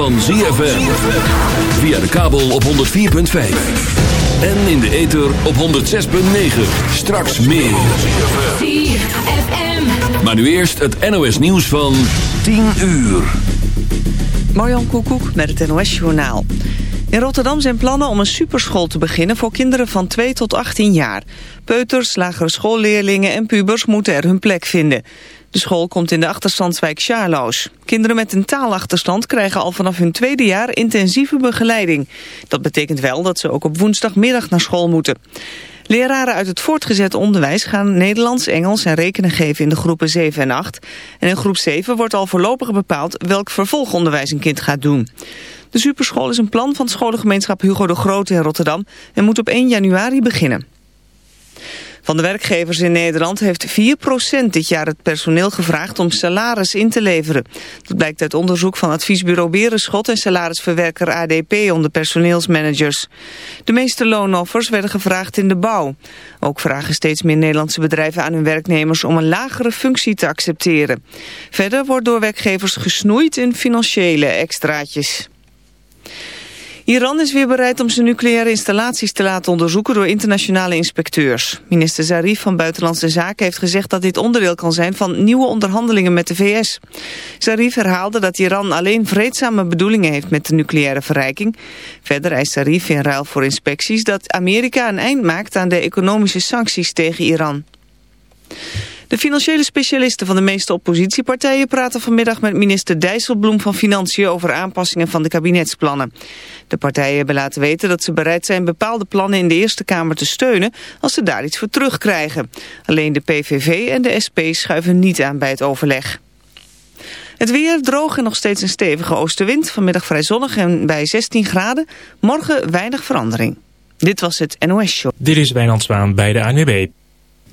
van ZFM. Via de kabel op 104.5. En in de ether op 106.9. Straks meer. Maar nu eerst het NOS nieuws van 10 uur. Marjan Koekoek met het NOS Journaal. In Rotterdam zijn plannen om een superschool te beginnen voor kinderen van 2 tot 18 jaar. Peuters, lagere schoolleerlingen en pubers moeten er hun plek vinden. De school komt in de achterstandswijk Sjaarloos. Kinderen met een taalachterstand krijgen al vanaf hun tweede jaar intensieve begeleiding. Dat betekent wel dat ze ook op woensdagmiddag naar school moeten. Leraren uit het voortgezet onderwijs gaan Nederlands, Engels en rekenen geven in de groepen 7 en 8. En in groep 7 wordt al voorlopig bepaald welk vervolgonderwijs een kind gaat doen. De superschool is een plan van scholengemeenschap Hugo de Groot in Rotterdam en moet op 1 januari beginnen. Van de werkgevers in Nederland heeft 4% dit jaar het personeel gevraagd om salaris in te leveren. Dat blijkt uit onderzoek van adviesbureau Berenschot en salarisverwerker ADP onder personeelsmanagers. De meeste loonoffers werden gevraagd in de bouw. Ook vragen steeds meer Nederlandse bedrijven aan hun werknemers om een lagere functie te accepteren. Verder wordt door werkgevers gesnoeid in financiële extraatjes. Iran is weer bereid om zijn nucleaire installaties te laten onderzoeken door internationale inspecteurs. Minister Zarif van Buitenlandse Zaken heeft gezegd dat dit onderdeel kan zijn van nieuwe onderhandelingen met de VS. Zarif herhaalde dat Iran alleen vreedzame bedoelingen heeft met de nucleaire verrijking. Verder eist Zarif in ruil voor inspecties dat Amerika een eind maakt aan de economische sancties tegen Iran. De financiële specialisten van de meeste oppositiepartijen praten vanmiddag met minister Dijsselbloem van Financiën over aanpassingen van de kabinetsplannen. De partijen hebben laten weten dat ze bereid zijn bepaalde plannen in de Eerste Kamer te steunen als ze daar iets voor terugkrijgen. Alleen de PVV en de SP schuiven niet aan bij het overleg. Het weer droog en nog steeds een stevige oostenwind. Vanmiddag vrij zonnig en bij 16 graden. Morgen weinig verandering. Dit was het NOS Show. Dit is Wijnand Zwaan bij de ANWB.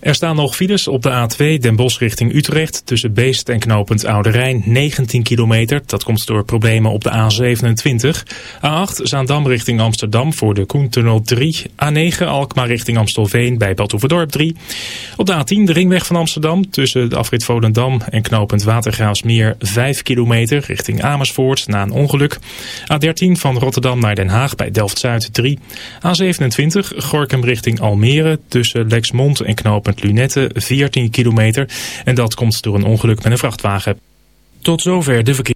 Er staan nog files op de A2 Den Bosch richting Utrecht tussen Beest en knooppunt Oude Rijn 19 kilometer. Dat komt door problemen op de A27. A8 Zaandam richting Amsterdam voor de Koentunnel 3. A9 Alkmaar richting Amstelveen bij Badhoevedorp 3. Op de A10 de ringweg van Amsterdam tussen de afrit Volendam en knooppunt Watergraafsmeer 5 kilometer richting Amersfoort na een ongeluk. A13 van Rotterdam naar Den Haag bij Delft-Zuid 3. A27 Gorkum richting Almere tussen Lexmond en knooppunt Lunette 14 kilometer. En dat komt door een ongeluk met een vrachtwagen. Tot zover de verkeer.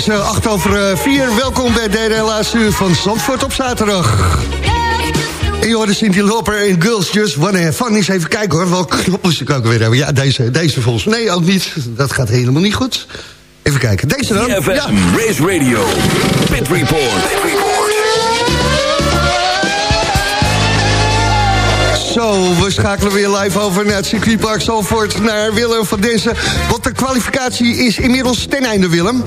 Is eh, acht over eh, vier. Welkom bij laatste uur van Zandvoort op zaterdag. En je hoorde Cindy Loper en Girls Just Wanna Have Fun. Eens even kijken hoor, welke knoppen ik ook weer hebben. Ja, deze, deze volgens mij ook niet. Dat gaat helemaal niet goed. Even kijken, deze dan. Ja. Race Radio, Pit Report. Zo, we schakelen weer live over naar het circuitpark Zalvoort... naar Willem van Dessen. Want de kwalificatie is inmiddels ten einde, Willem.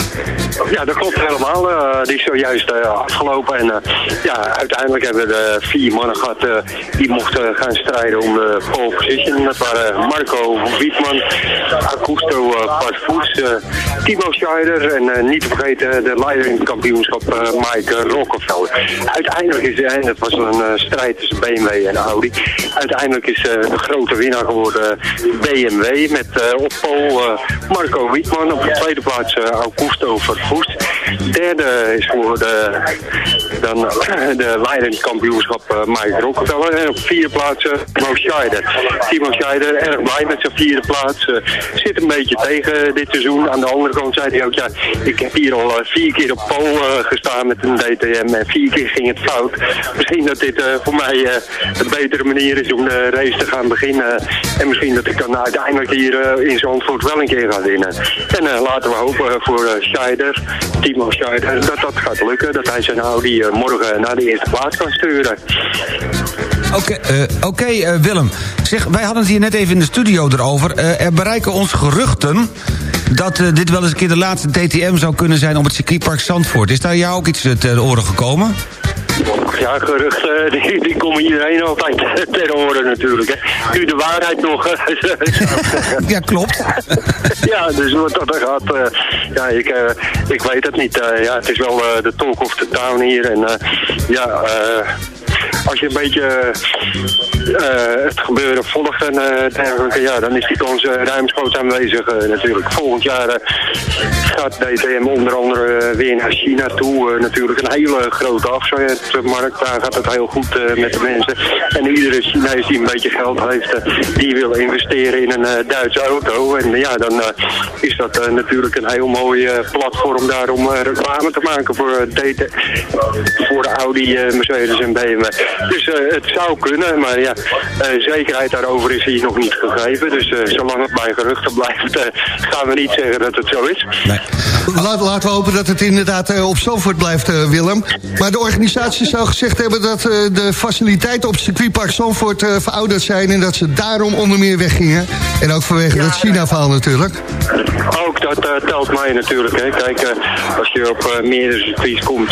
Ja, dat klopt helemaal. Eh, die is zojuist eh, afgelopen. En eh, ja, uiteindelijk hebben we de vier mannen gehad eh, die mochten gaan strijden om de pole position. Dat waren Marco Wietman, Augusto Parvoes, eh, Timo Scheider en niet te vergeten de leider in het kampioenschap Mike Rockefeller. Uiteindelijk is, het was een strijd tussen BMW en Audi. Uiteindelijk is eh, de grote winnaar geworden BMW met eh, op pole eh, Marco Wietman. Op de tweede plaats eh, Augusto Vervoest. Derde is voor dan, de leidend kampioenschap Mike Rockefeller. En op vierde plaats Timo Scheider. Timo Scheider, erg blij met zijn vierde plaats. Zit een beetje tegen dit seizoen. Aan de andere kant zei hij ook, ja, ik heb hier al vier keer op pol gestaan met een DTM. En vier keer ging het fout. Misschien dat dit voor mij een betere manier is om de race te gaan beginnen. en misschien dat ik dan uiteindelijk hier in Zandvoort wel een keer ga winnen. En laten we hopen voor Scheider, Timo Scheider, dat dat gaat lukken. Dat hij zijn Audi morgen naar de eerste plaats kan sturen. Oké, okay, Willem. Zeg, wij hadden het hier net even in de studio erover. Er bereiken ons geruchten dat dit wel eens een keer de laatste DTM zou kunnen zijn op het circuitpark Zandvoort. Is daar jou ook iets ter oren gekomen? Ja, geruchten, die, die komen iedereen altijd ter oren natuurlijk. Hè. Nu de waarheid nog. ja, klopt. ja, dus wat dat gaat, ja, ik, ik weet het niet. ja, het is wel de talk of the town hier. En ja, als je een beetje het gebeuren volgt en uh, dergelijke, ja, dan is die kans uh, ruimschoots aanwezig natuurlijk. Volgend jaar gaat DTM onder andere weer naar China toe. natuurlijk een hele grote afzetmarkt. Daar gaat het heel goed met de mensen. En iedere Chinees die een beetje geld heeft, die wil investeren in een Duitse auto. En ja, dan is dat natuurlijk een heel mooi platform daar om reclame te maken voor, DT voor de Audi, Mercedes en BMW. Dus het zou kunnen, maar ja, zekerheid daarover is hier nog niet gegeven. Dus uh, zolang het bij geruchten blijft, uh, gaan we niet zeggen dat het zo is. Nee. Laat, laten we hopen dat het inderdaad op Zandvoort blijft, Willem. Maar de organisatie zou gezegd hebben dat de faciliteiten op het circuitpark Zandvoort verouderd zijn... en dat ze daarom onder meer weggingen. En ook vanwege ja, dat China-verhaal natuurlijk. Ook dat telt mij natuurlijk. Hè. Kijk, als je op meerdere circuits komt,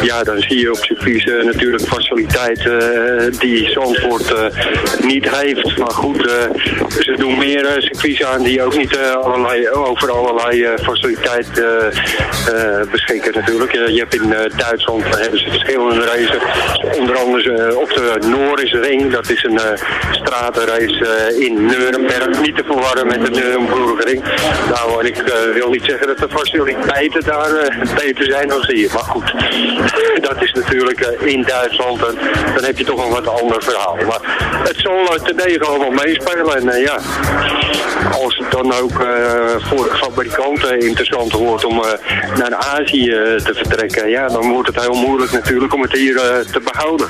ja, dan zie je op circuits natuurlijk faciliteiten die Zandvoort uh, niet heeft. Maar goed, uh, ze doen meer circuits aan die ook niet allerlei, over allerlei faciliteiten beschikken natuurlijk. je hebt in Duitsland hebben ze verschillende races. Onder andere op de Norrisring, dat is een stratenrace in Nuremberg. Niet te verwarren met de Nurembergring. Nou, ik wil niet zeggen dat de faciliteiten daar beter zijn dan hier. Maar goed, dat is natuurlijk in Duitsland. Dan heb je toch een wat ander verhaal. Maar het zal te degen allemaal meespelen. En uh, ja, als het dan ook uh, voor de fabrikanten interessant wordt om naar Azië te vertrekken, ja, dan wordt het heel moeilijk natuurlijk om het hier te behouden.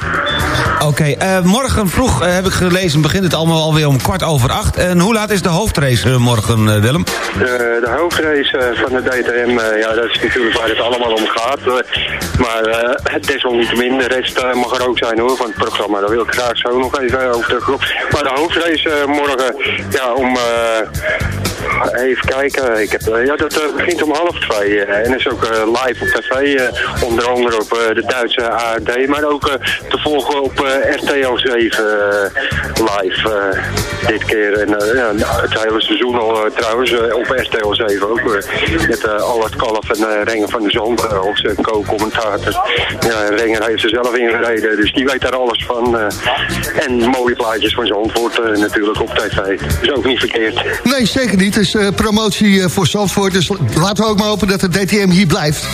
Oké, okay, morgen vroeg heb ik gelezen, begint het allemaal alweer om kwart over acht. En hoe laat is de hoofdrace morgen, Willem? de hoofdrace van de DTM, ja, dat is natuurlijk waar het allemaal om gaat. maar desalniettemin, de rest mag er ook zijn hoor, van het programma. Dat wil ik graag zo nog even over terugkomen. Maar de hoofdrace morgen, ja, om... Even kijken, ik heb, ja, dat begint om half twee en is ook live op tv, onder andere op de Duitse ARD, maar ook te volgen op RTL 7 live dit keer. En het hele seizoen al trouwens op RTL 7 ook, met al het kalf en Renger van de Zon zijn co-commentator. Ja, Renger heeft er zelf ingereden, dus die weet daar alles van. en mooie plaatjes van Zandvoort uh, natuurlijk op tv. Dus ook niet verkeerd. Nee, zeker niet. Is uh, promotie uh, voor Zandvoort. Dus laten we ook maar hopen dat de DTM hier blijft.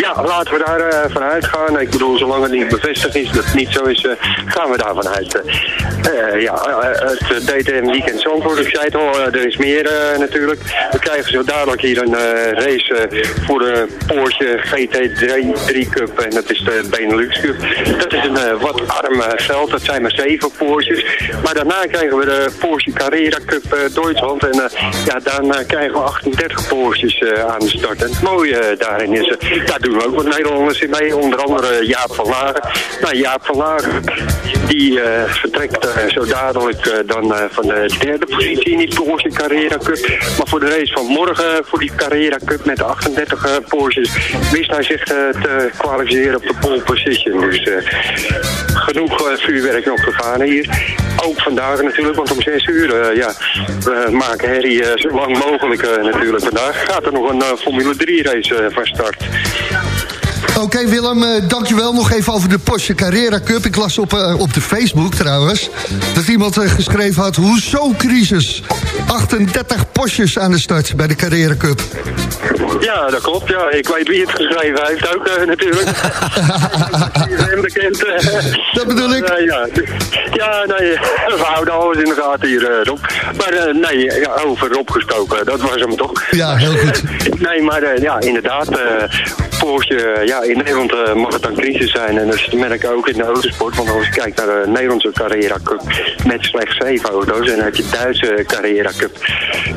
Ja, laten we daar uh, van uitgaan. Ik bedoel, zolang het niet bevestigd is dat het niet zo is, uh, gaan we daarvan uit. Uh, ja, het DTM Weekend Zandvoort, ik zei het al, er is meer natuurlijk. We krijgen zo dadelijk hier een race voor de Porsche GT3 Cup en dat is de Benelux Cup. Dat is een wat arm veld, dat zijn maar zeven Porsches. Maar daarna krijgen we de Porsche Carrera Cup Duitsland en ja, dan krijgen we 38 Porsches aan de start. En het mooie daarin is, daar we ook wat Nederlanders in mee. Onder andere Jaap van Lagen. Nou, Jaap van Lagen die uh, vertrekt uh, zo dadelijk uh, dan van de derde positie in die Porsche Carrera Cup. Maar voor de race van morgen, voor die Carrera Cup met 38 Porsches, wist hij zich te kwalificeren op de pole position. Dus genoeg vuurwerk nog gegaan hier. Ook vandaag natuurlijk, want om 6 uur, ja, we maken herrie zo lang mogelijk natuurlijk vandaag. Gaat er nog een Formule 3 race van start. Oké Willem, eh, dankjewel. Nog even over de Porsche Carrera Cup. Ik las op, eh, op de Facebook trouwens... dat iemand eh, geschreven had... hoezo crisis? 38 Porsches aan de start bij de Carrera Cup. Ja, dat klopt. Ja. Ik weet wie het geschreven heeft ook eh, natuurlijk. Hem bekend. eh. Dat bedoel ik. Eh, ja. ja, nee, we houden alles in de gaten hier, eh, Rob. Maar eh, nee, ja, over Rob gesproken, dat was hem toch? Ja, heel goed. Nee, maar eh, ja, inderdaad, eh Porsche, ja, in Nederland eh, mag het dan crisis zijn. En dat merk ik ook in de autosport. Want als je kijkt naar de Nederlandse Carrera Cup met slechts zeven auto's. En dan heb je Duitse Carrera Cup.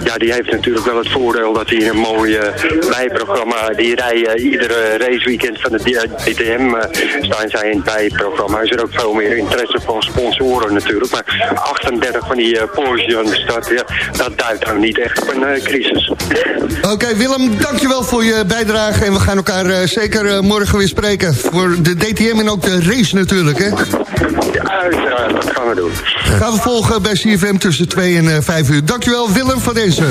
Ja, die heeft natuurlijk wel het voordeel dat hij een mooi eh, bijprogramma... Die rijden iedere raceweekend van de DTM eh, staan zij in het bijprogramma. Is er ook veel meer interesse van sponsoren natuurlijk. Maar 38 van die eh, Porsche aan de start, dat duidt nou niet echt op een eh, crisis. Oké Willem, dankjewel voor je bijdrage. En we gaan elkaar eh, zeker eh, morgen weer spreken. Voor de DTM en ook de race natuurlijk, hè? Ja, uiteraard, dat gaan we doen. Gaan we volgen bij CFM tussen 2 en eh, 5 uur. Dankjewel Willem van deze.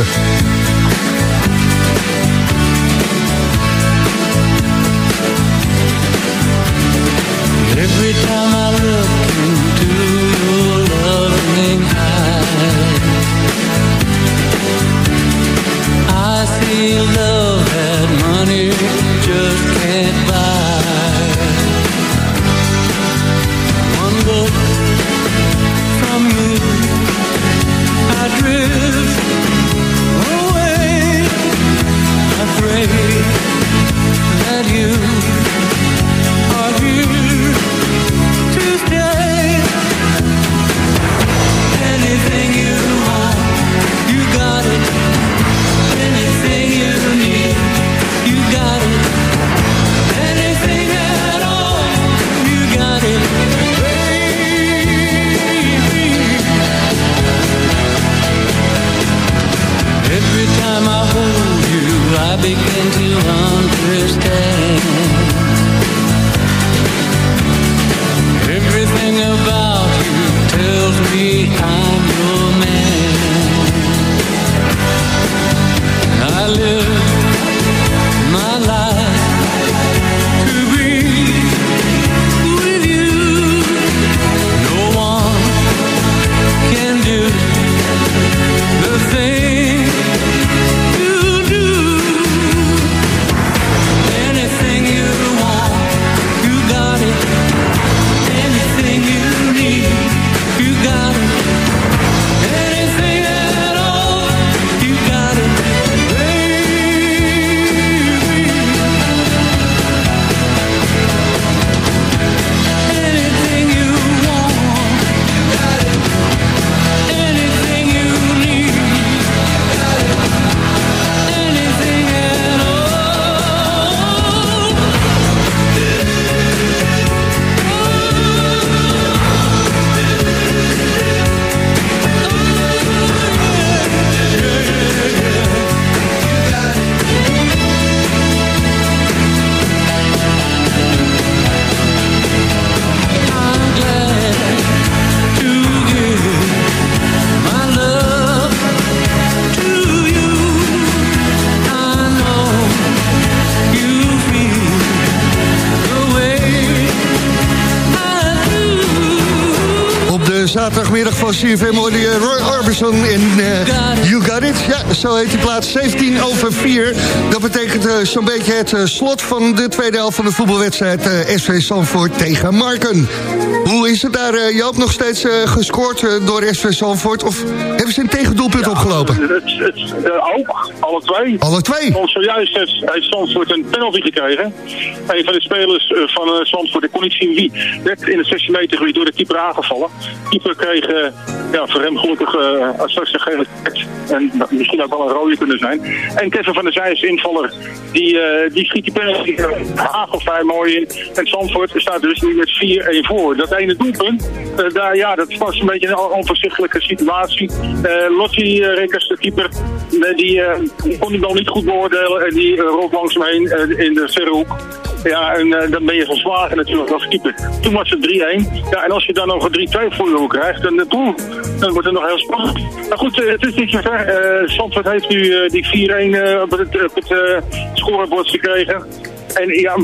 Van CFM hoorde je Roy Orbison in eh, You Got It. Ja, zo heet die plaats 17 over 4. Dat betekent eh, zo'n beetje het eh, slot van de tweede helft van de voetbalwedstrijd SV Zandvoort tegen Marken. Hoe is het daar, uh, Joop, nog steeds eh, gescoord eh, door SV Zandvoort? Of hebben ze een tegendoelpunt opgelopen? Het, het, eh, ook, alle twee. Alle twee? Want zojuist heeft, heeft Zandvoort een penalty gekregen. Een van de spelers eh, van eh, Zandvoort, ik kon niet zien wie, werd in het 16 meter gebied door de keeper aangevallen. De keeper kreeg eh, ja, voor hem gelukkig uh, straks een gele. En nou, misschien ook wel een rode kunnen zijn. En Kevin van der Zijs, invaller, die, eh, die schiet die penalty hagelvrij mooi in. En Zandvoort staat dus nu met 4-1 voor. Dat ene doelpunt, eh, daar, ja, dat was een beetje een onvoorzichtelijke situatie. Uh, Lotti uh, Rikkers, de keeper, uh, die, uh, kon die bal niet goed beoordelen. En die uh, rolt langzaam heen uh, in de verre hoek. Ja, en uh, dan ben je geslagen natuurlijk als keeper. Toen was het 3-1. Ja, en als je dan nog een 3-2 voor je krijgt, dan, uh, dan wordt het nog heel spannend. Maar goed, uh, het is niet zover. Uh, Zandvoort heeft nu uh, die 4-1 op het, op het scorebord gekregen. En ja,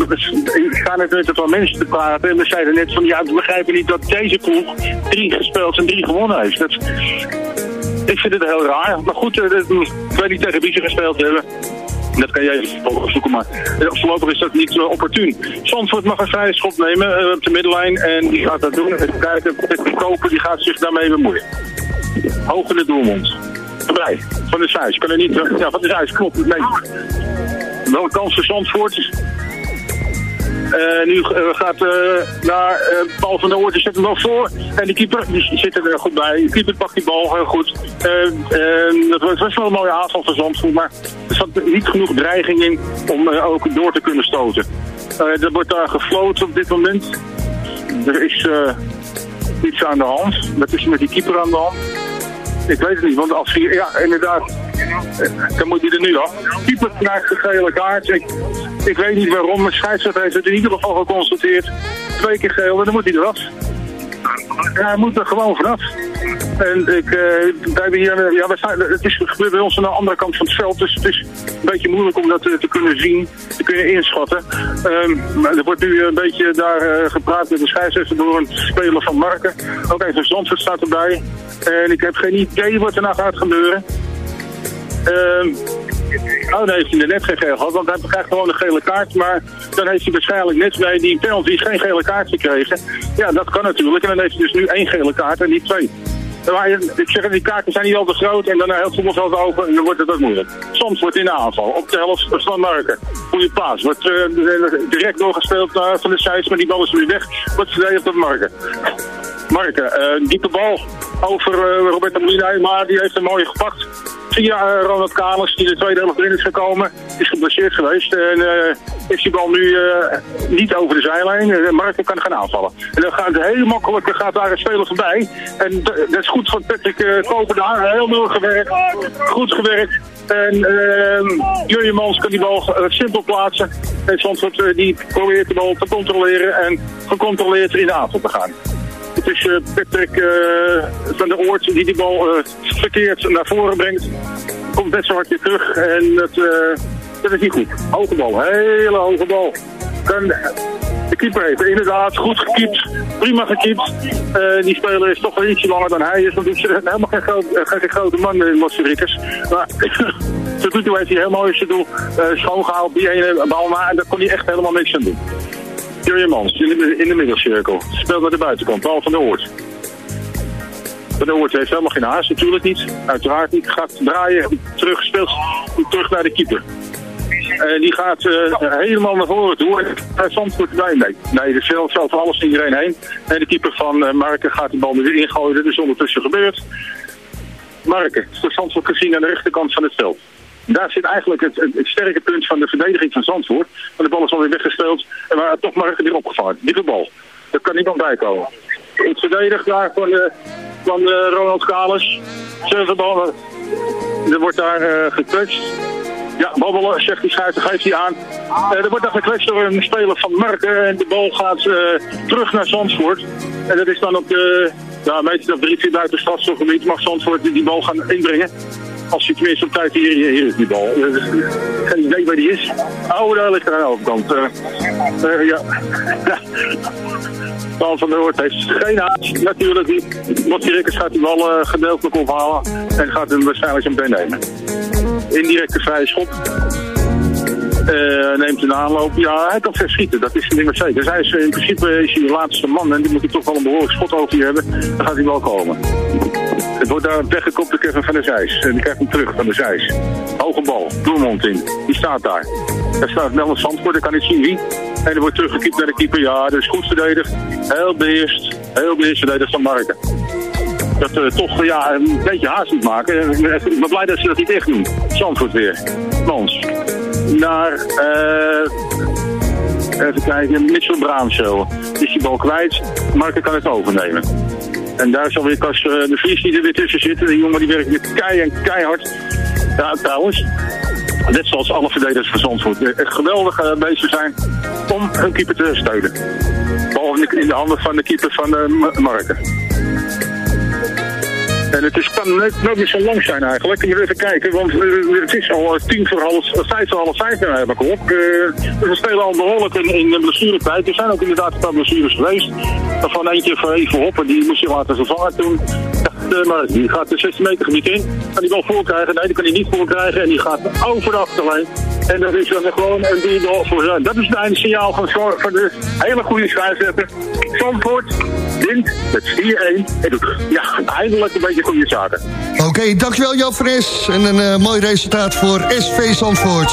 ik ga net met een mensen te praten en we zeiden net van ja, we begrijpen niet dat deze ploeg drie gespeeld en drie gewonnen heeft. Dat, ik vind het heel raar. Maar goed, eh, dat- ik weet niet tegen wie ze gespeeld hebben. Dat kan jij even opzoeken, maar eh, voorlopig is dat niet uh, opportun. Zandvoort mag een vrije schop nemen op de middenlijn en die gaat dat doen. Even kijken, Peter Koper die gaat zich daarmee bemoeien. Hoog in de doelmond. Van de Zijs. Kan er niet, ja, van de Zijs, klopt. Nee. Wel een kans voor Zandvoort. Eh, nu eh, gaat eh, naar Paul van der Oort, die zet hem wel voor. En die keeper die zit er goed bij. De keeper pakt die bal heel goed. Het was wel een mooie aanval van Zandvoort, maar er zat niet genoeg dreiging in om ook door te kunnen stoten. Er wordt daar gefloten op dit moment. Er is iets aan de hand. Dat is met die keeper aan de hand. Ik weet het niet, want als hij, ja, inderdaad, dan moet hij er nu af. Keeper krijgt de gele kaart. Ik, ik weet niet waarom, maar scheidsrechter heeft het in ieder geval geconstateerd. Twee keer geel, en dan moet hij eraf. Hij moet er gewoon vanaf. En ik, eh, wij hier, ja, het is gebeurt bij ons aan de andere kant van het veld, dus het is een beetje moeilijk om dat eh, te kunnen zien, te kunnen inschatten. Ehm, maar er wordt nu een beetje daar eh, gepraat met de scheidsrechter door een speler van Marken. Ook even Zandvoort staat erbij. En ik heb geen idee wat er nou gaat gebeuren. Ehm Oh, dan heeft hij net geen geel gehad, want hij krijgt gewoon een gele kaart. Maar dan heeft hij waarschijnlijk net bij die penalty geen gele kaart gekregen. Ja, dat kan natuurlijk. En dan heeft hij dus nu één gele kaart en niet twee. Maar ik zeg, die kaarten zijn niet al te groot en dan heel voetbalveld open en dan wordt het ook moeilijk. Soms wordt in de aanval, op de helft van Marken. Goede paas, wordt eh, direct doorgespeeld naar Van de Zijs, maar die bal is weer weg. Wordt verdedigd op Marken. Marken, eh diepe bal over eh, Roberto maar die heeft een mooie gepakt. Via eh, Ronald Kalens, die de tweede helft erin is gekomen, is geblesseerd geweest. En is die bal nu niet over de zijlijn. Uh, Marken kan gaan aanvallen. En dan gaat het heel makkelijk, gaat daar een speler voorbij. En dat is goed van Patrick uh, Koper daar. Heel mooi gewerkt. Goed gewerkt. En uh, Jurje Mans kan die bal uh, simpel plaatsen. En Zandvoort uh, die probeert de bal te controleren en gecontroleerd in de aanval te gaan. Het is uh, Patrick uh, van der Oort die die bal uh, verkeerd naar voren brengt. Komt net zo hard weer terug en dat, dat is niet goed. Hoge bal, hele hoge bal. Kan, de keeper heeft inderdaad goed gekiept. Prima gekiept. Die speler is toch wel ietsje langer dan hij is. Want hij is helemaal geen, grote man in Los Rickers. Maar tot nu toe heeft hij mooi zijn doel uh, schoongehaald. Die ene bal na en daar kon hij echt helemaal niks aan doen. Jurjen Mans in de, in de middelcirkel. Speelt naar de buitenkant. Paul van der Oort. Van der Oort heeft helemaal geen haast. Natuurlijk niet. Uiteraard niet. Gaat draaien. Terug. Speelt terug naar de keeper. En die gaat uh, helemaal naar voren toe. En Zandvoort erbij. Nee, nee er zelf over alles iedereen heen. En de keeper van uh, Marken gaat de bal er weer ingooien. Dat is ondertussen gebeurd. Marken, voor Zandvoort gezien aan de rechterkant van het veld. Daar zit eigenlijk het, het, het, sterke punt van de verdediging van Zandvoort. Want de bal is alweer weggespeeld. En maar toch Marken weer opgevangen. Diepe bal. Daar kan niemand bij komen. Goed verdedigd daar van, uh, van Ronald Kalens. Zeven ballen. Er wordt daar uh. Ja, babbelen, zegt die scheidsrechter, geeft hij aan. Uh, er wordt dan gekwetst door een speler van Marken en de bal gaat uh, terug naar Zandvoort. En dat is dan op de, ja, meter of drie, vier buiten strafstofgebied mag Zandvoort die bal gaan inbrengen. Als je tenminste op tijd hier, hier is die bal. Uh, geen idee waar die is. Oh, daar ligt er aan de overkant. ja. Paul van der Hoort heeft geen haast, natuurlijk niet. Bossie Rikkers gaat die bal gedeeltelijk ophalen en gaat hem waarschijnlijk zo meteen nemen indirecte vrije schop. Uh, neemt een aanloop. Ja, hij kan verschieten, dat is niet zeker. Dus hij is, in principe is hij de laatste man en die moet hij toch wel een behoorlijk schot over hier hebben. Dan gaat hij wel komen. Het wordt daar weggekopt door Kevin van der Zijs. En die krijgt hem terug van der Zijs. Hoge bal, Doelmond in. Die staat daar. Daar staat Melvin Zandvoort, ik kan niet zien wie. En er wordt teruggekiept naar de keeper. Ja, is goed verdedigd. Heel beheerst. Heel beheerst verdedigd van Marken dat uh, toch ja, een beetje haast moet maken. Ik ben blij dat ze dat niet echt doen. Zandvoort weer. Mans. Naar, uh, even kijken, Mitchell Braamsel. Is die bal kwijt. Marken kan het overnemen. En daar zal weer Kas uh, de Vries die er weer tussen zitten. Die jongen die werkt weer kei en keihard. Trouwens. Net zoals alle verdedigers van Zandvoort. Echt geweldig bezig zijn om hun keeper te steunen. Bal in de handen van de keeper van de Marken. En het is, kan nooit, nooit meer zo lang zijn eigenlijk. Je even kijken, want eh, het is al eh, tien voor half, eh, vijf voor half vijf ik op. Eh, we spelen al behoorlijk in, in blessuretijd. Er zijn ook inderdaad een paar blessures geweest. Van eentje voor even Hoppen, die moest je laten vervangen toen. Maar die gaat de 16 meter gebied in. Kan die wel voorkrijgen? Nee, die kan hij niet voorkrijgen. En die gaat over de achterlijn. En dat is dan gewoon een doel voor zijn. Dat is het einde signaal van, van de hele goede schrijfzetter. Zandvoort wint met 4-1. En doet ja, eindelijk een beetje goede zaken. Oké, dankjewel Jan Fres. En een eh, mooi resultaat voor SV Zandvoort.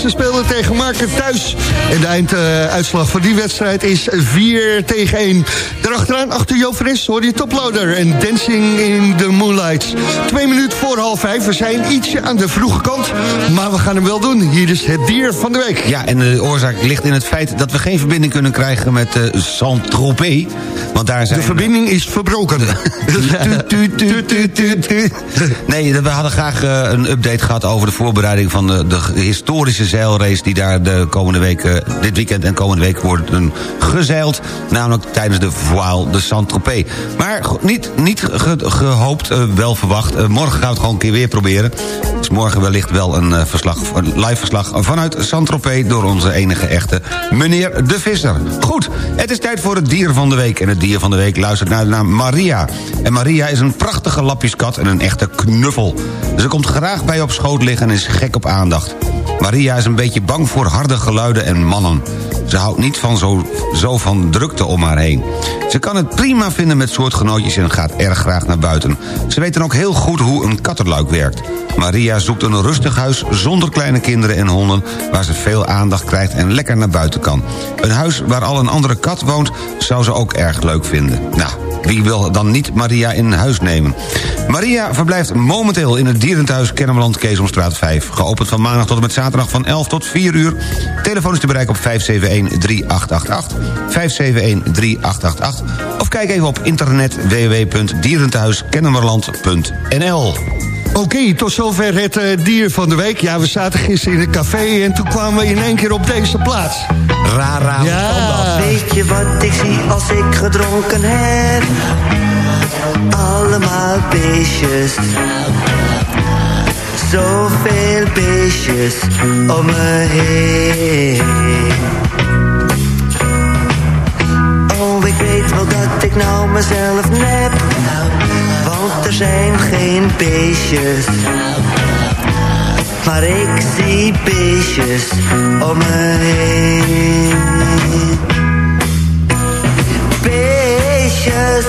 Ze speelden tegen Marken thuis. En de einduitslag van die wedstrijd is 4 tegen 1. Daarachteraan, achter Jo Fris, hoor je toploader en Dancing in the Moonlight. Twee minuten voor half vijf. We zijn ietsje aan de vroege kant, maar we gaan hem wel doen. Hier is het dier van de week. Ja, en de oorzaak ligt in het feit dat we geen verbinding kunnen krijgen met uh, Saint-Tropez. Want daar zijn... De verbinding is verbroken. nee, we hadden graag uh, een update gehad over de voorbereiding van de, de historische zeilrace... die daar de komende week, uh, dit weekend en komende week worden gezeild. Namelijk tijdens de Voile de Saint-Tropez. Maar niet, niet ge, gehoopt, wel verwacht. morgen gaan we het gewoon een keer weer proberen. Dus morgen wellicht wel een, verslag, een live verslag vanuit Saint-Tropez... door onze enige echte meneer De Visser. Goed, het is tijd voor het dier van de week. En het dier van de week luistert naar de naam Maria. En Maria is een prachtige lapjeskat en een echte knuffel. Ze komt graag bij op schoot liggen en is gek op aandacht. Maria is een beetje bang voor harde geluiden en mannen. Ze houdt niet van zo, zo van drukte om haar heen. Ze kan het prima vinden met soortgenootjes en gaat erg graag naar buiten. Ze weet dan ook heel goed hoe een kattenluik werkt. Maria zoekt een rustig huis zonder kleine kinderen en honden... waar ze veel aandacht krijgt en lekker naar buiten kan. Een huis waar al een andere kat woont, zou ze ook erg leuk vinden. Nou, wie wil dan niet Maria in huis nemen? Maria verblijft momenteel in het dierenthuis Kennemerland Keesomstraat 5. Geopend van maandag tot en met zaterdag van 11 tot 4 uur. Telefoon is te bereiken op 571-3888. 571-3888. Of kijk even op internet www.dierenthuiskennemerland.nl Oké, tot zover het eh, dier van de week. Ja, we zaten gisteren in een café en toen kwamen we in één keer op deze plaats. Rara, ja. Weet je wat ik zie als ik gedronken heb? Allemaal beestjes. Zoveel beestjes om me heen. Oh, ik weet wel dat ik nou mezelf nep. Zijn geen beestjes. Maar ik zie beestjes om me heen. Beestjes,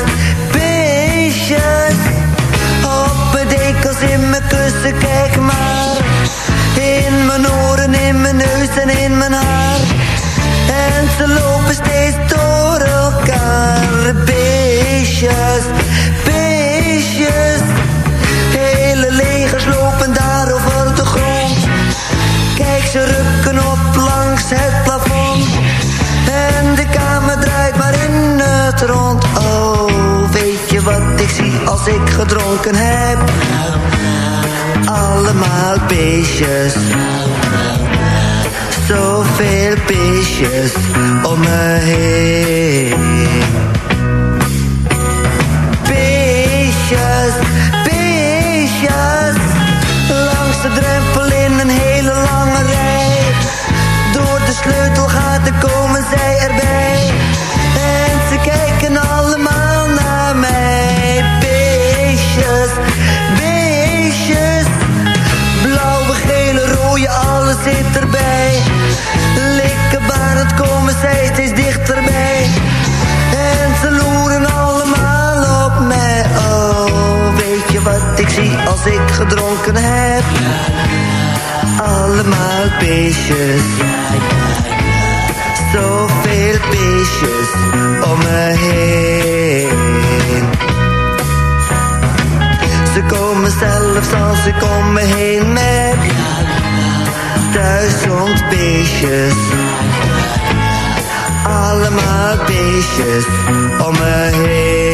beestjes. Op mijn dekels, in mijn kussen, kijk maar. In mijn oren, in mijn neus en in mijn haar. Oh, weet je wat ik zie als ik gedronken heb? Allemaal beestjes. Zoveel beestjes om me heen. Alles zit erbij. Likkenbarend komen zij steeds dichterbij. En ze loeren allemaal op mij. Oh, weet je wat ik zie als ik gedronken heb? Allemaal beestjes. Zoveel beestjes om me heen. Ze komen zelfs als om me heen met duizend beestjes. Allemaal beestjes om me heen.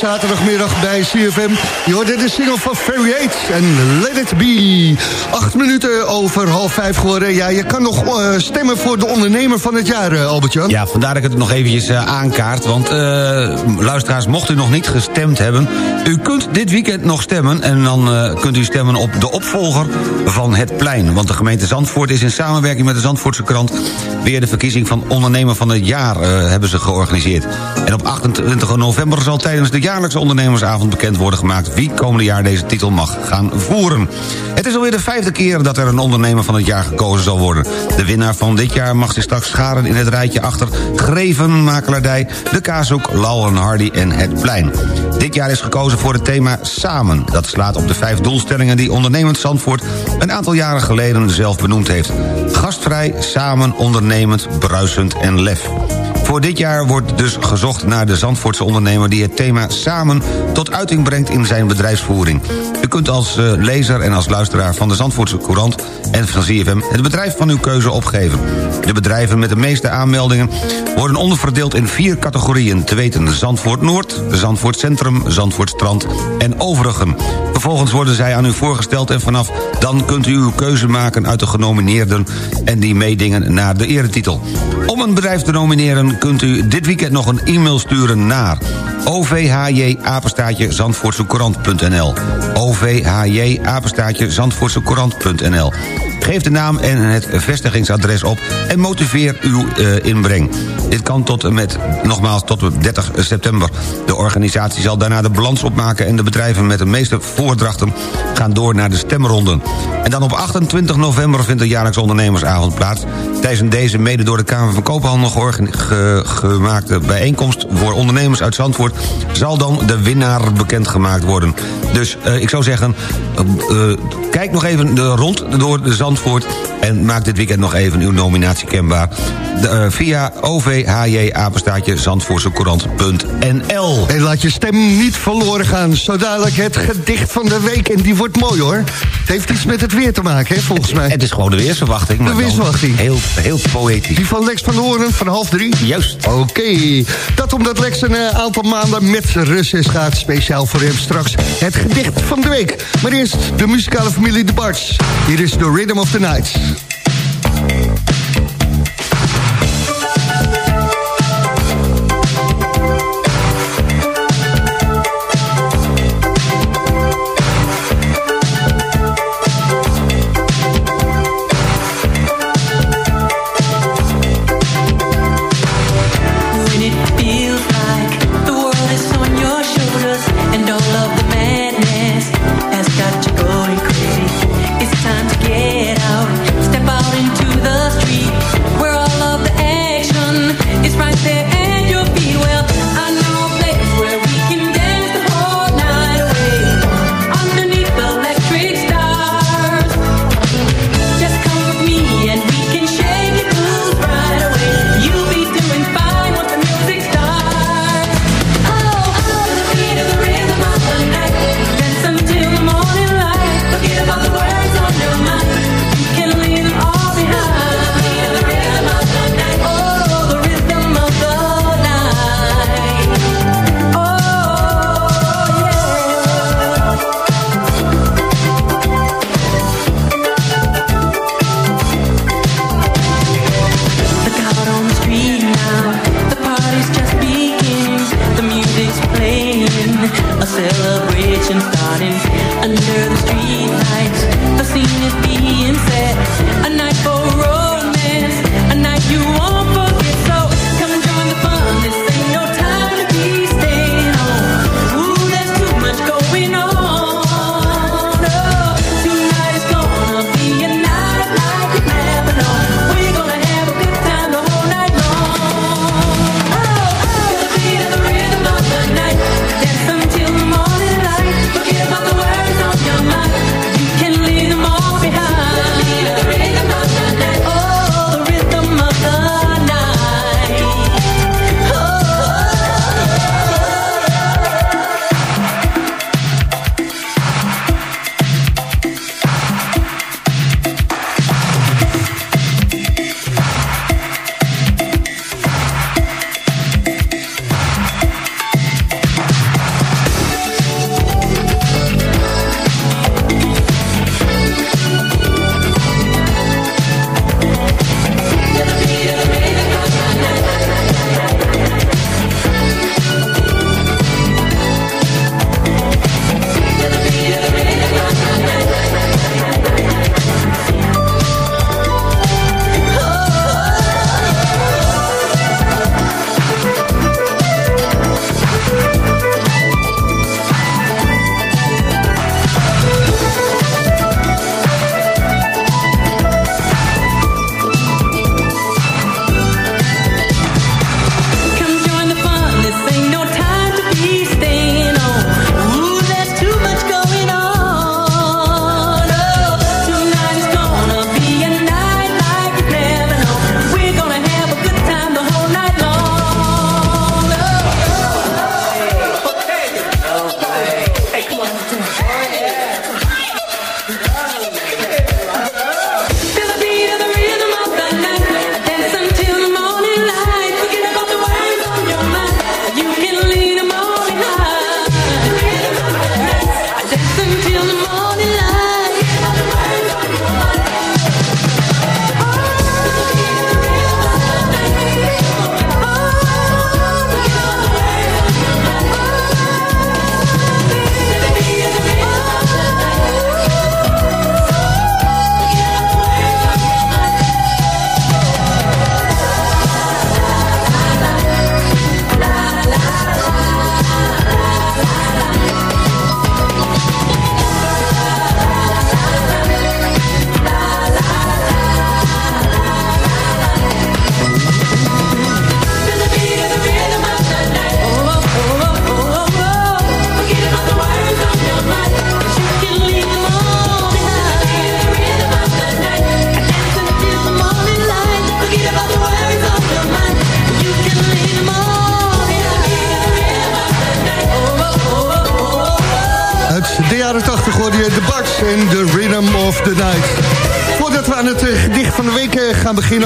Zaterdagmiddag bij CFM. Je hoorde de single van Variate en Let It Be. Acht minuten over half vijf geworden. Ja, je kan nog uh, stemmen voor de ondernemer van het jaar, uh, Albert-Jan. Ja, vandaar dat ik het nog eventjes uh, aankaart. Want luisteraars, mocht u nog niet gestemd hebben... u kunt dit weekend nog stemmen... en dan kunt u stemmen op de opvolger van Het Plein. Want de gemeente Zandvoort is in samenwerking met de Zandvoortse krant... weer de verkiezing van ondernemer van het jaar hebben ze georganiseerd. En op 28 november zal tijdens de jaarlijkse ondernemersavond bekend worden gemaakt... wie komende jaar deze titel mag gaan voeren. Het is alweer de vijfde keer dat er een ondernemer van het jaar gekozen zal worden. De winnaar van dit jaar mag zich straks scharen in het rijtje achter... Greven, Makelaardij, De Kaashoek, Lauwen Hardy en Het Plein. Dit jaar is gekozen voor het thema Samen. Dat slaat op de vijf doelstellingen die ondernemend Zandvoort... een aantal jaren geleden zelf benoemd heeft. Gastvrij, samen, ondernemend, bruisend en lef. Voor dit jaar wordt dus gezocht naar de Zandvoortse ondernemer... die het thema Samen tot uiting brengt in zijn bedrijfsvoering. U kunt als uh, lezer en als luisteraar van de Zandvoortse Courant... en van ZFM het bedrijf van uw keuze opgeven. De bedrijven met de meeste aanmeldingen... worden onderverdeeld in vier categorieën. Te weten Zandvoort Noord, Zandvoort Centrum, Zandvoort Strand en overigen. Vervolgens worden zij aan u voorgesteld... en vanaf dan kunt u uw keuze maken uit de genomineerden... en die meedingen naar de eretitel. Om een bedrijf te nomineren kunt u dit weekend nog een e-mail sturen naar ovhj apenstaatje zandvoortsecourant.nl ovhj apenstaatje zandvoortsecourant.nl Geef de naam en het vestigingsadres op en motiveer uw uh, inbreng. Dit kan tot en met, nogmaals, tot 30 september. De organisatie zal daarna de balans opmaken... en de bedrijven met de meeste voordrachten gaan door naar de stemronden. En dan op 28 november vindt de jaarlijkse ondernemersavond plaats. Tijdens deze mede door de Kamer van Koophandel ge gemaakte bijeenkomst... voor ondernemers uit Zandvoort... zal dan de winnaar bekendgemaakt worden. Dus uh, ik zou zeggen, uh, kijk nog even rond door de Zandvoort... en maak dit weekend nog even uw nominatie kenbaar... De, via OVHJ apenstaatje zandvoortsecourant.nl En laat je stem niet verloren gaan. Zo dadelijk het gedicht van de week. En die wordt mooi hoor. Het heeft iets met het weer te maken, hè, volgens mij. Het is gewoon de weersverwachting. De weersverwachting. Heel, heel poëtisch. Die van Lex van Hoorn van half drie? Juist. Oké. Dat omdat Lex een uh, aantal maanden met is gaat. Speciaal voor hem straks het gedicht van de week. Maar eerst de muzikale familie De Barts. Hier is The Rhythm of the Night.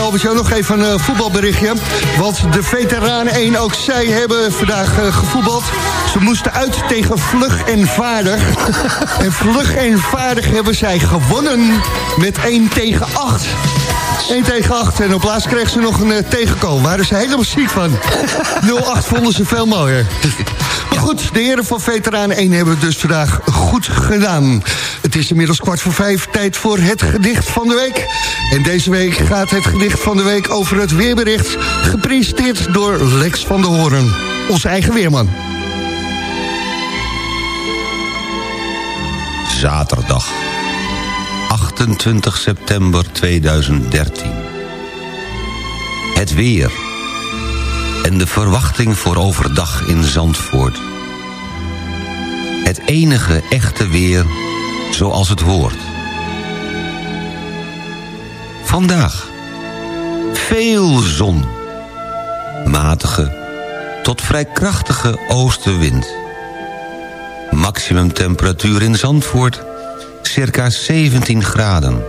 Albert, nog even een uh, voetbalberichtje. Want de veteranen 1, ook zij hebben vandaag uh, gevoetbald. Ze moesten uit tegen Vlug en Vaardig. en Vlug en Vaardig hebben zij gewonnen met 1 tegen 8. 1 tegen 8. En op laatst kregen ze nog een uh, tegenkool. Waren ze helemaal ziek van. 0-8 vonden ze veel mooier. Goed, de heren van Veteranen 1 hebben het dus vandaag goed gedaan. Het is inmiddels kwart voor vijf, tijd voor het gedicht van de week. En deze week gaat het gedicht van de week over het weerbericht... gepresenteerd door Lex van der Hoorn, onze eigen weerman. Zaterdag, 28 september 2013. Het weer en de verwachting voor overdag in Zandvoort. Het enige echte weer zoals het hoort. Vandaag. Veel zon. Matige tot vrij krachtige oostenwind. Maximum temperatuur in Zandvoort circa 17 graden.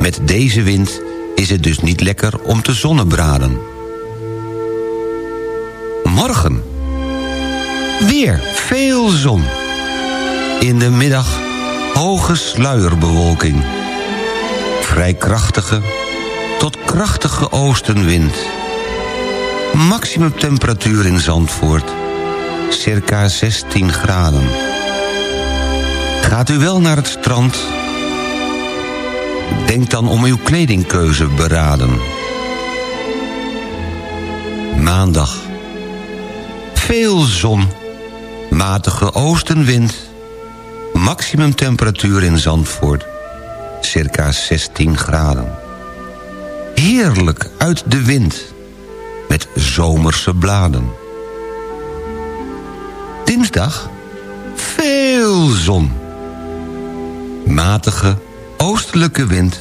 Met deze wind is het dus niet lekker om te zonnebraden. Morgen. Weer veel zon. In de middag hoge sluierbewolking. Vrij krachtige tot krachtige oostenwind. Maximum temperatuur in Zandvoort. Circa 16 graden. Gaat u wel naar het strand? Denk dan om uw kledingkeuze beraden. Maandag. Veel zon. Matige oostenwind. Maximum temperatuur in Zandvoort. Circa 16 graden. Heerlijk uit de wind. Met zomerse bladen. Dinsdag. Veel zon. Matige oostelijke wind.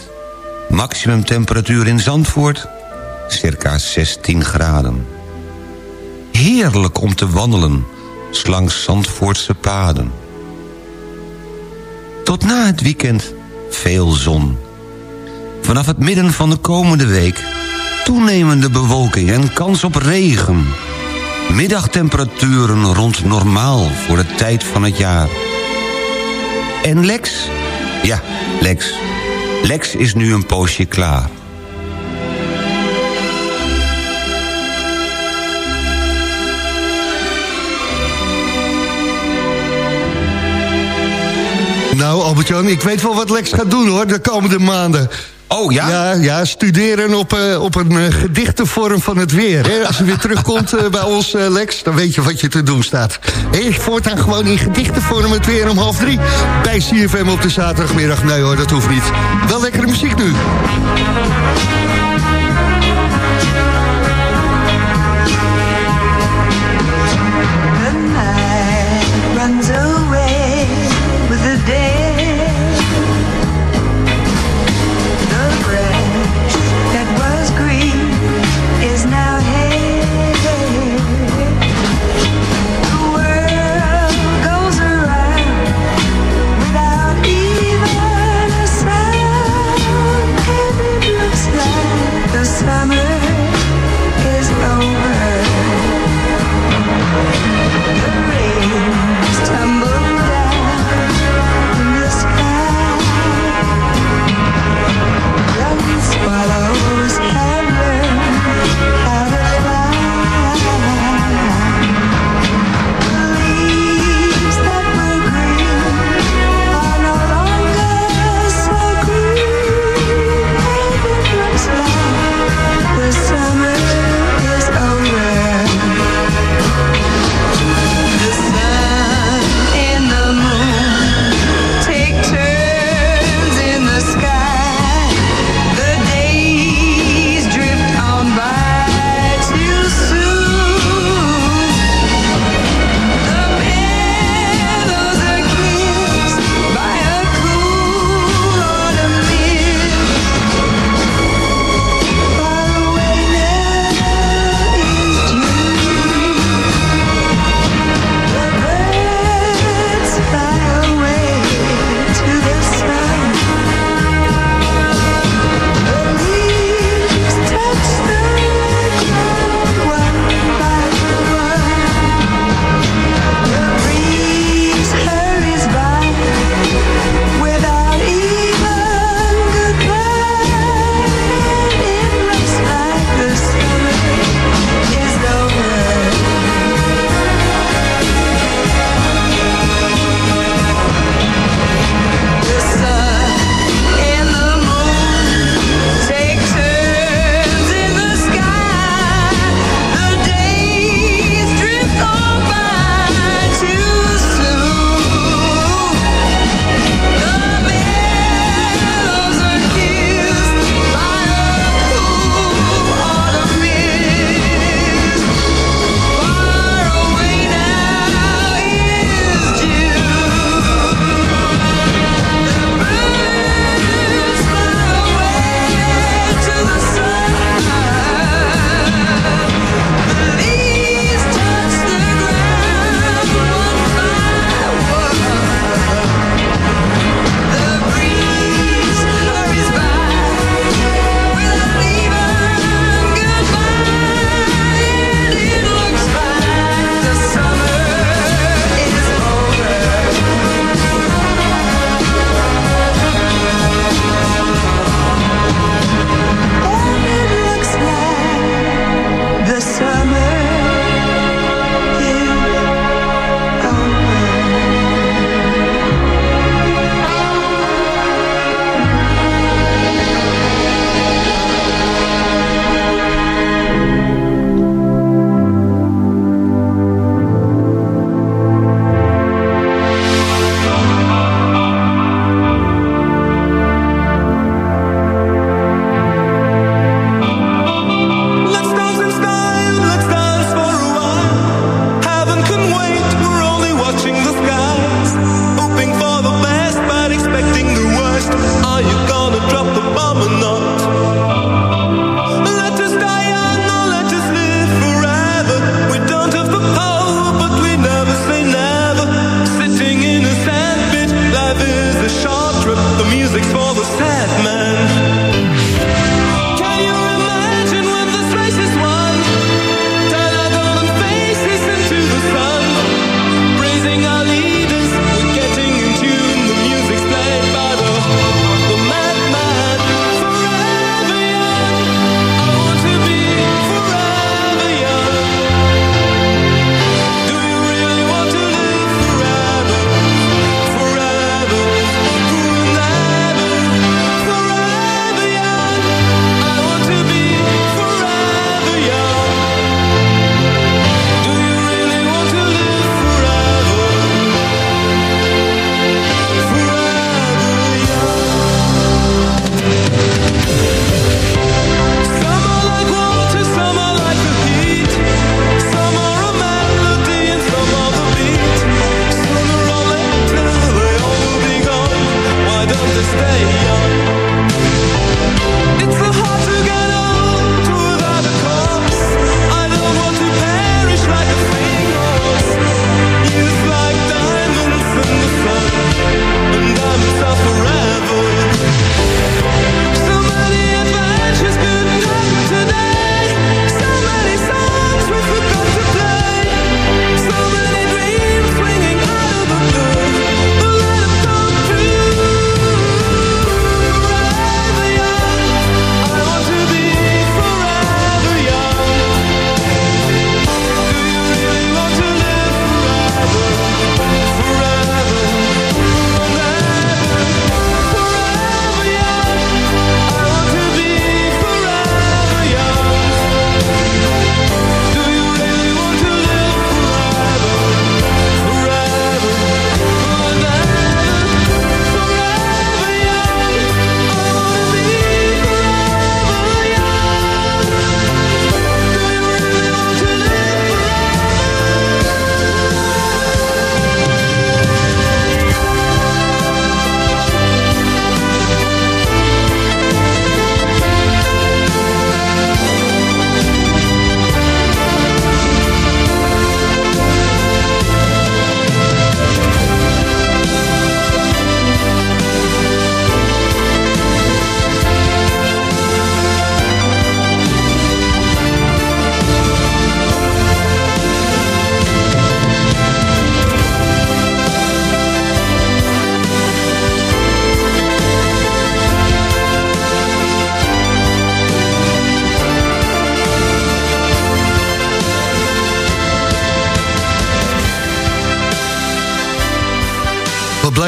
Maximum temperatuur in Zandvoort. Circa 16 graden. Heerlijk om te wandelen. Langs Zandvoortse paden. Tot na het weekend veel zon. Vanaf het midden van de komende week... toenemende bewolking en kans op regen. Middagtemperaturen rond normaal voor de tijd van het jaar. En Lex? Ja, Lex. Lex is nu een poosje klaar. Nou, Albert-Jan, ik weet wel wat Lex gaat doen, hoor, de komende maanden. Oh, ja? Ja, ja studeren op, uh, op een uh, gedichtenvorm van het weer. Hè? Als je weer terugkomt uh, bij ons, Lex, dan weet je wat je te doen staat. Hey, voortaan gewoon in gedichtenvorm het weer om half drie. Bij CFM op de zaterdagmiddag. Nee hoor, dat hoeft niet. Wel lekkere muziek nu.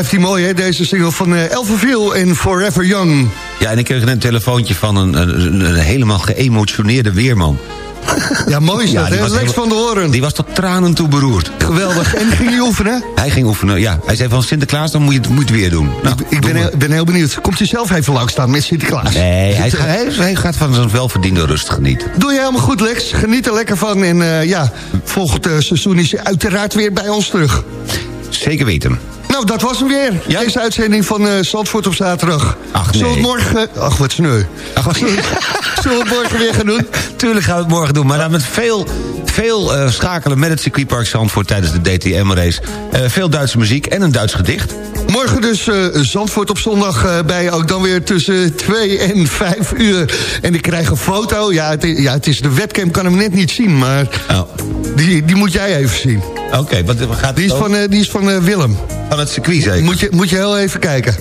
Blijft die mooi, hè? Deze single van uh, Elverville en Forever Young. Ja, en ik kreeg net een telefoontje van een, een, een helemaal geëmotioneerde weerman. Ja, mooi is dat, hè? Lex van de Horen. Die was tot tranen toe beroerd. Geweldig. En ging hij oefenen? Hij ging oefenen, ja. Hij zei van Sinterklaas, dan moet je het, moet je het weer doen. Nou, ik, ik ben, heel, ben heel benieuwd. Komt hij zelf even lang staan met Sinterklaas? Nee, hij, hij, hij gaat van zijn welverdiende rust genieten. Doe je helemaal goed, Lex. Geniet er lekker van. En uh, ja, volgend uh, seizoen is hij uiteraard weer bij ons terug. Zeker weten. Nou, dat was hem weer. Ja? Deze uitzending van uh, Zandvoort op zaterdag. Ach, nee. Zullen we het morgen... Ach, wat sneu. Ach, wat... Zullen we het morgen weer gaan doen? Tuurlijk gaan we het morgen doen. Maar dan met veel, veel uh, schakelen met het circuitpark Zandvoort... tijdens de DTM-race. Uh, veel Duitse muziek en een Duits gedicht. Morgen dus uh, Zandvoort op zondag uh, bij ook dan weer tussen 2 en 5 uur. En ik krijg een foto. Ja het, ja, het is de webcam, kan hem net niet zien, maar oh. die, die moet jij even zien. Oké, okay, wat, wat gaat die is, van, uh, die is van Willem. Van het circuit zeker? Moet je, moet je heel even kijken.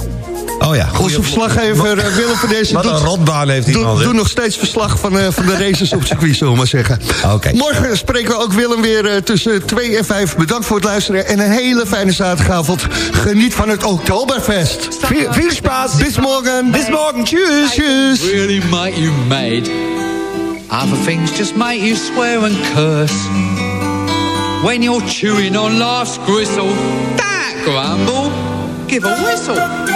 Oh ja. Onze verslaggever uh, Willem van deze... Wat een rotbaan heeft hij doet, doet nog steeds verslag van, uh, van de races op circuit, zullen we maar zeggen. Okay. Morgen spreken we ook Willem weer uh, tussen 2 en 5. Bedankt voor het luisteren en een hele fijne zaterdagavond. Geniet van het Oktoberfest. Veel, veel spaß. Bis morgen. Bis morgen. Tschüss. Tschüss. Really make you mad. Other things just make you swear and curse. When you're chewing on life's gristle, that grumble, give a whistle.